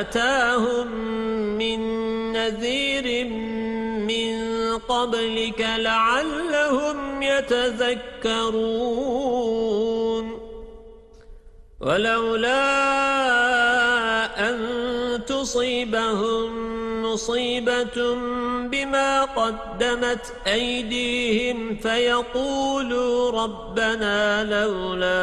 أتاهم من نذير من قبلك لعلهم يتذكرون ولولا أن تصيبهم مصيبة بما قدمت أيديهم فيقولوا ربنا لولا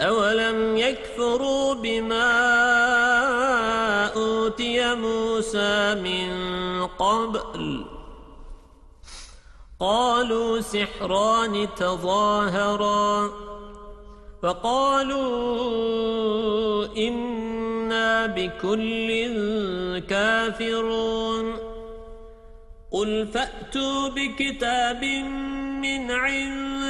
أولم يكفروا بما أوتي موسى من قبل قالوا سحران تظاهرا فقالوا إنا بكل كافرون قل فأتوا بكتاب من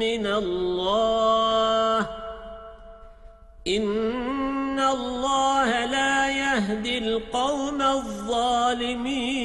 من الله. إن الله لا يهدي القوم الظالمين.